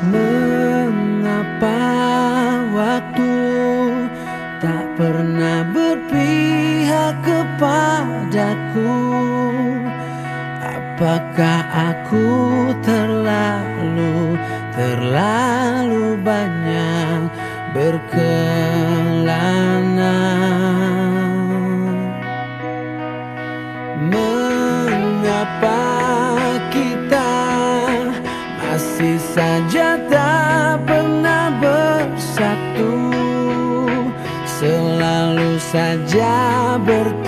Mengapa waktu tak pernah berpihak kepadaku? Apakah aku terlalu, terlalu banyak berkelana? Mengapa saja tak pernah bersatu. Selalu saja ber